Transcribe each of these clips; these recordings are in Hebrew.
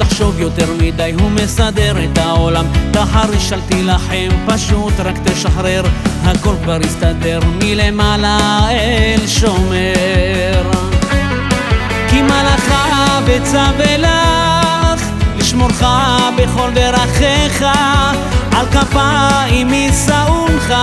לחשוב יותר מדי, הוא מסדר את העולם. תחריש אל תילחם, פשוט רק תשחרר, הכל כבר יסתדר, מלמעלה אל שומר. כי מלאכה בצווה לך, לשמורך בכל דרכיך, על כפיים יישאונך,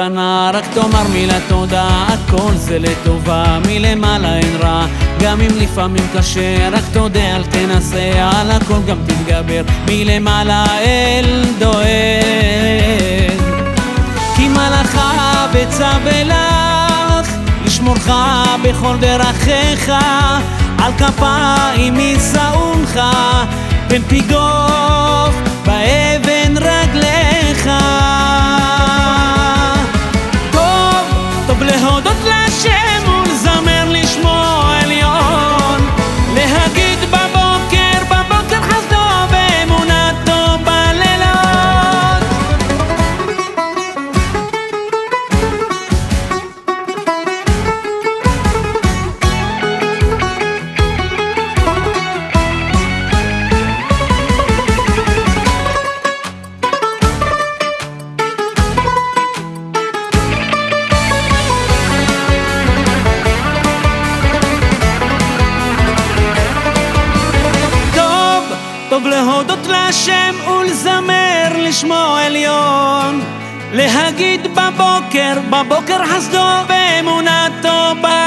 מתנה, רק תאמר מילה תודה, הכל זה לטובה, מלמעלה אין רע, גם אם לפעמים קשה, רק תודה אל תנסה, על הכל גם תתגבר, מלמעלה אל דואג. כי מלאכה בצווה לך, לשמורך בכל דרכיך, על כפיים יישאונך, בין פיגוף להשם ולזמר לשמו עליון. להגיד בבוקר, בבוקר חסדו ואמונתו בלילות